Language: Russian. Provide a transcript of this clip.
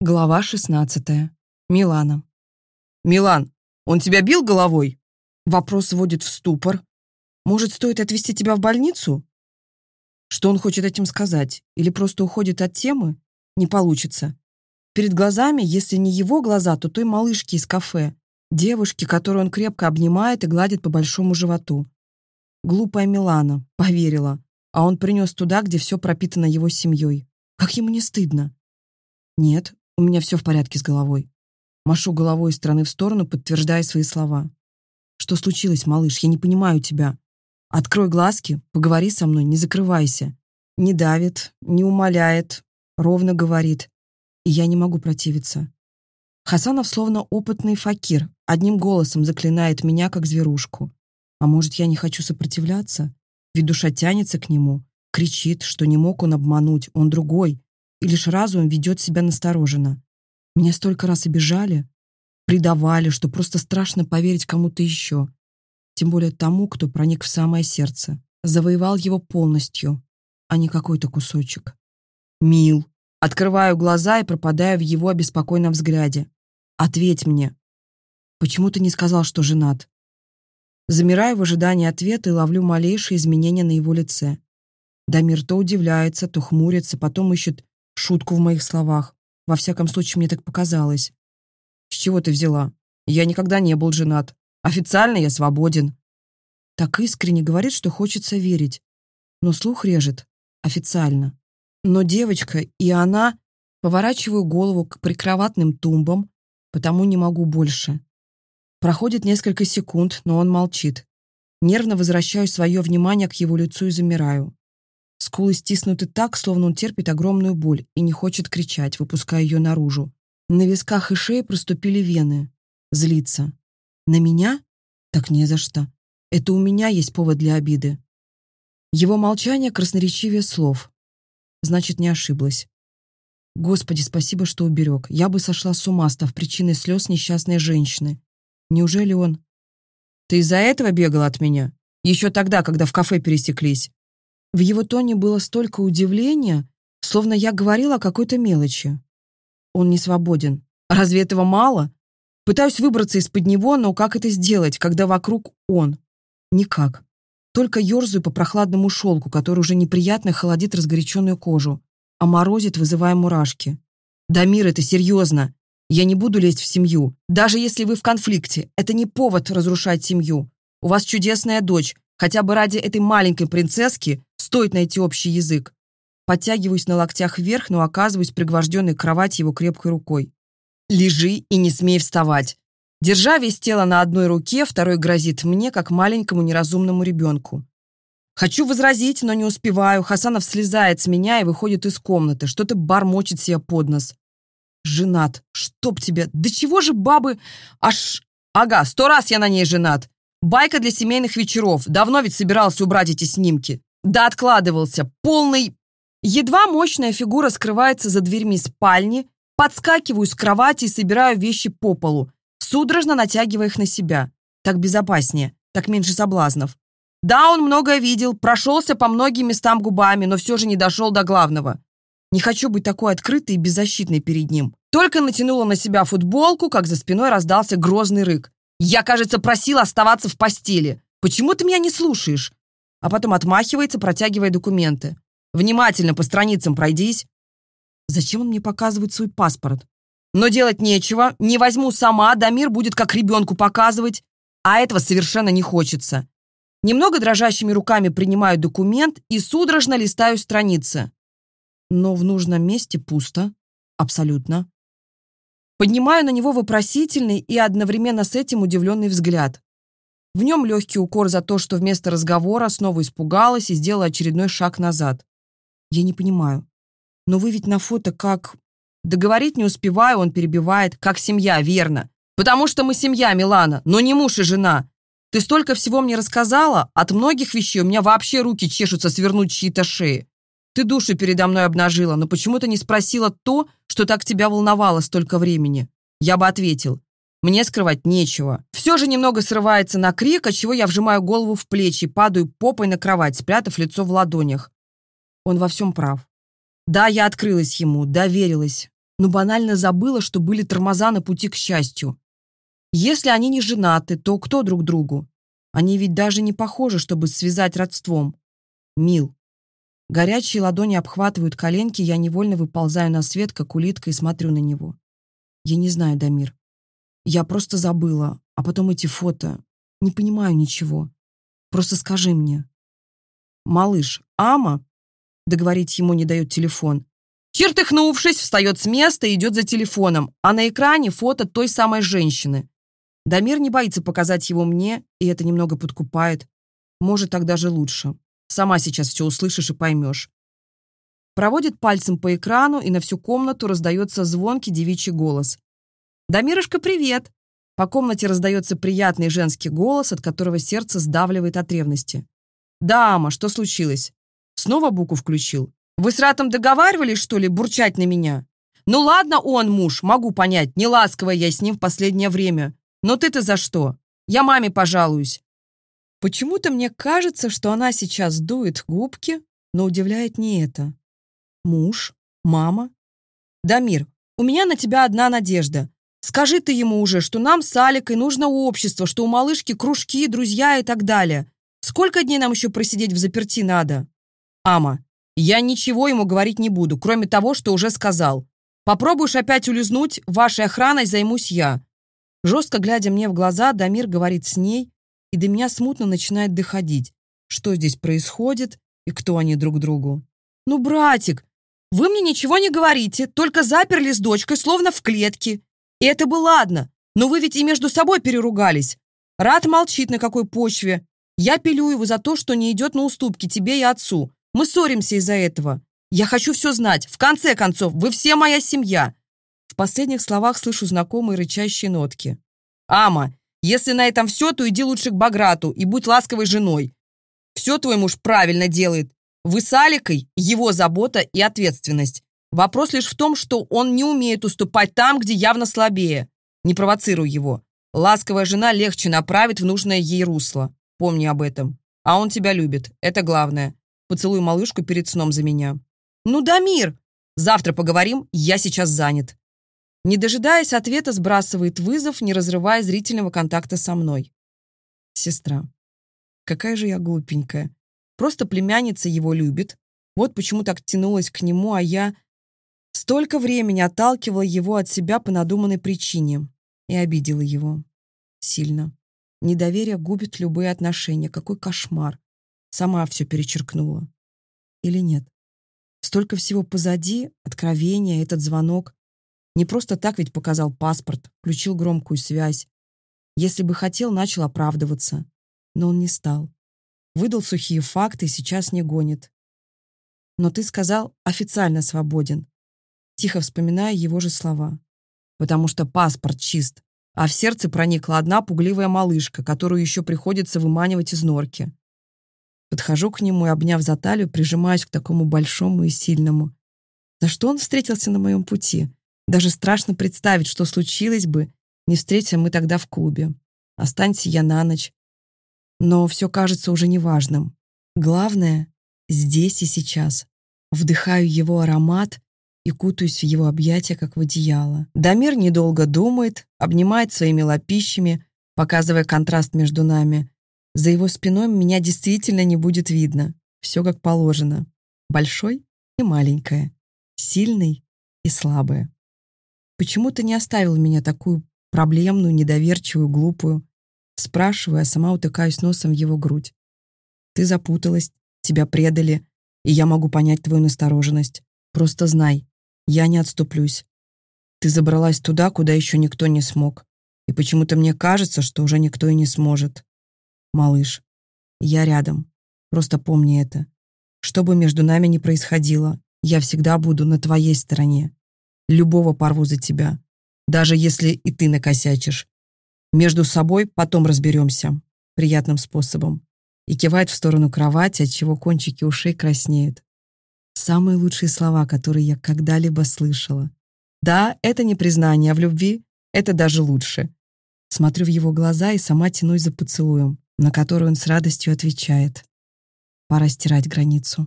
Глава 16. Милана. «Милан, он тебя бил головой?» Вопрос вводит в ступор. Может, стоит отвезти тебя в больницу? Что он хочет этим сказать? Или просто уходит от темы? Не получится. Перед глазами, если не его глаза, то той малышки из кафе. Девушки, которую он крепко обнимает и гладит по большому животу. Глупая Милана, поверила. А он принес туда, где все пропитано его семьей. Как ему не стыдно? Нет, у меня все в порядке с головой. Машу головой из стороны в сторону, подтверждая свои слова. Что случилось, малыш? Я не понимаю тебя. Открой глазки, поговори со мной, не закрывайся. Не давит, не умоляет, ровно говорит. И я не могу противиться. Хасанов словно опытный факир, одним голосом заклинает меня, как зверушку. А может, я не хочу сопротивляться? Ведь душа тянется к нему, кричит, что не мог он обмануть, он другой, и лишь разум ведет себя настороженно. Меня столько раз обижали, предавали, что просто страшно поверить кому-то еще. Тем более тому, кто проник в самое сердце, завоевал его полностью, а не какой-то кусочек. Мил. Открываю глаза и пропадаю в его обеспокоенном взгляде. Ответь мне. Почему ты не сказал, что женат? Замираю в ожидании ответа и ловлю малейшие изменения на его лице. Дамир то удивляется, то хмурится, потом ищет шутку в моих словах. Во всяком случае, мне так показалось. С чего ты взяла? Я никогда не был женат. Официально я свободен. Так искренне говорит, что хочется верить. Но слух режет. Официально. Но девочка и она... Поворачиваю голову к прикроватным тумбам, потому не могу больше. Проходит несколько секунд, но он молчит. Нервно возвращаю свое внимание к его лицу и замираю. Скулы стиснуты так, словно он терпит огромную боль и не хочет кричать, выпуская ее наружу. На висках и шее проступили вены. Злится. На меня? Так не за что. Это у меня есть повод для обиды. Его молчание красноречивее слов. Значит, не ошиблась. Господи, спасибо, что уберег. Я бы сошла с ума, став причиной слез несчастной женщины. Неужели он... Ты из-за этого бегала от меня? Еще тогда, когда в кафе пересеклись. В его тоне было столько удивления, словно я говорила о какой-то мелочи. Он не свободен. Разве этого мало? Пытаюсь выбраться из-под него, но как это сделать, когда вокруг он? Никак. Только ерзаю по прохладному шелку, который уже неприятно холодит разгоряченную кожу, а морозит, вызывая мурашки. «Дамир, это серьезно. Я не буду лезть в семью. Даже если вы в конфликте, это не повод разрушать семью. У вас чудесная дочь. Хотя бы ради этой маленькой принцесски Стоит найти общий язык. Подтягиваюсь на локтях вверх, но оказываюсь пригвожденной к кровати его крепкой рукой. «Лежи и не смей вставать!» Держа весь тело на одной руке, второй грозит мне, как маленькому неразумному ребенку. Хочу возразить, но не успеваю. Хасанов слезает с меня и выходит из комнаты. Что-то бормочет себе под нос. Женат. Чтоб тебе. Да чего же бабы... Аж... Ага, сто раз я на ней женат. Байка для семейных вечеров. Давно ведь собирался убрать эти снимки. Да откладывался. Полный... Едва мощная фигура скрывается за дверьми спальни, подскакиваю с кровати и собираю вещи по полу, судорожно натягивая их на себя. Так безопаснее, так меньше соблазнов. Да, он многое видел, прошелся по многим местам губами, но все же не дошел до главного. Не хочу быть такой открытой и беззащитной перед ним. Только натянула на себя футболку, как за спиной раздался грозный рык. «Я, кажется, просила оставаться в постели. Почему ты меня не слушаешь? А потом отмахивается, протягивая документы. «Внимательно по страницам пройдись». Зачем он мне показывает свой паспорт? Но делать нечего, не возьму сама, Дамир будет как ребенку показывать, а этого совершенно не хочется. Немного дрожащими руками принимаю документ и судорожно листаю страницы. Но в нужном месте пусто. Абсолютно. Поднимаю на него вопросительный и одновременно с этим удивленный взгляд. В нем легкий укор за то, что вместо разговора снова испугалась и сделала очередной шаг назад. Я не понимаю. Но вы ведь на фото как... Договорить не успеваю, он перебивает. Как семья, верно. Потому что мы семья, Милана, но не муж и жена. Ты столько всего мне рассказала, от многих вещей у меня вообще руки чешутся свернуть чьи-то шеи. Ты душу передо мной обнажила, но почему-то не спросила то, что так тебя волновало столько времени. Я бы ответил. Мне скрывать нечего. Все же немного срывается на крик, отчего я вжимаю голову в плечи падаю попой на кровать, спрятав лицо в ладонях. Он во всем прав. Да, я открылась ему, доверилась. но банально забыла, что были тормоза на пути к счастью. Если они не женаты, то кто друг другу? Они ведь даже не похожи, чтобы связать родством. Мил. Горячие ладони обхватывают коленки, я невольно выползаю на свет, как улитка, и смотрю на него. Я не знаю, Дамир. Я просто забыла, а потом эти фото. Не понимаю ничего. Просто скажи мне. Малыш, Ама? Договорить ему не дает телефон. Чертыхнувшись, встает с места и идет за телефоном, а на экране фото той самой женщины. Дамир не боится показать его мне, и это немного подкупает. Может, так даже лучше. Сама сейчас все услышишь и поймешь. Проводит пальцем по экрану, и на всю комнату раздается звонкий девичий голос. «Дамирушка, привет!» По комнате раздается приятный женский голос, от которого сердце сдавливает от ревности. «Дама, что случилось? Снова буку включил? Вы с Ратом договаривались, что ли, бурчать на меня? Ну ладно, он муж, могу понять, не ласковая я с ним в последнее время. Но ты-то за что? Я маме пожалуюсь». Почему-то мне кажется, что она сейчас дует губки, но удивляет не это. Муж? Мама? Дамир, у меня на тебя одна надежда. Скажи ты ему уже, что нам с Аликой нужно общество, что у малышки кружки, друзья и так далее. Сколько дней нам еще просидеть в заперти надо? Ама, я ничего ему говорить не буду, кроме того, что уже сказал. Попробуешь опять улизнуть, вашей охраной займусь я. Жестко глядя мне в глаза, Дамир говорит с ней, и до меня смутно начинает доходить, что здесь происходит и кто они друг другу. «Ну, братик, вы мне ничего не говорите, только заперли с дочкой, словно в клетке. И это бы ладно, но вы ведь и между собой переругались. Рад молчит на какой почве. Я пилю его за то, что не идет на уступки тебе и отцу. Мы ссоримся из-за этого. Я хочу все знать. В конце концов, вы все моя семья. В последних словах слышу знакомые рычащие нотки. Ама, если на этом все, то иди лучше к Баграту и будь ласковой женой. Все твой муж правильно делает. Вы с Аликой – его забота и ответственность. Вопрос лишь в том, что он не умеет уступать там, где явно слабее. Не провоцируй его. Ласковая жена легче направит в нужное ей русло. Помни об этом. А он тебя любит. Это главное. Поцелуй малышку перед сном за меня. Ну да, мир. Завтра поговорим, я сейчас занят. Не дожидаясь ответа, сбрасывает вызов, не разрывая зрительного контакта со мной. Сестра. Какая же я глупенькая. Просто племянница его любит. Вот почему так тянулась к нему, а я столько времени отталкивала его от себя по надуманной причине и обидела его. Сильно. Недоверие губит любые отношения. Какой кошмар. Сама все перечеркнула. Или нет? Столько всего позади, откровения, этот звонок. Не просто так ведь показал паспорт, включил громкую связь. Если бы хотел, начал оправдываться. Но он не стал. Выдал сухие факты и сейчас не гонит. Но ты сказал официально свободен. Тихо вспоминая его же слова. Потому что паспорт чист, а в сердце проникла одна пугливая малышка, которую еще приходится выманивать из норки. Подхожу к нему и, обняв за талию, прижимаюсь к такому большому и сильному. За что он встретился на моем пути? Даже страшно представить, что случилось бы, не встретя мы тогда в клубе. Останься я на ночь. Но все кажется уже неважным. Главное — здесь и сейчас. Вдыхаю его аромат и кутаюсь в его объятия, как в одеяло. Дамир недолго думает, обнимает своими лапищами, показывая контраст между нами. За его спиной меня действительно не будет видно. Все как положено. Большой и маленькое. Сильный и слабое. Почему ты не оставил меня такую проблемную, недоверчивую, глупую? Спрашиваю, а сама утыкаюсь носом в его грудь. Ты запуталась, тебя предали, и я могу понять твою настороженность. Просто знай, я не отступлюсь. Ты забралась туда, куда еще никто не смог. И почему-то мне кажется, что уже никто и не сможет. Малыш, я рядом. Просто помни это. Что бы между нами ни происходило, я всегда буду на твоей стороне. Любого порву за тебя, даже если и ты накосячишь. Между собой потом разберемся. Приятным способом. И кивает в сторону кровати, отчего кончики ушей краснеют. Самые лучшие слова, которые я когда-либо слышала. Да, это не признание, а в любви это даже лучше. Смотрю в его глаза и сама тянусь за поцелуем, на который он с радостью отвечает. Пора стирать границу.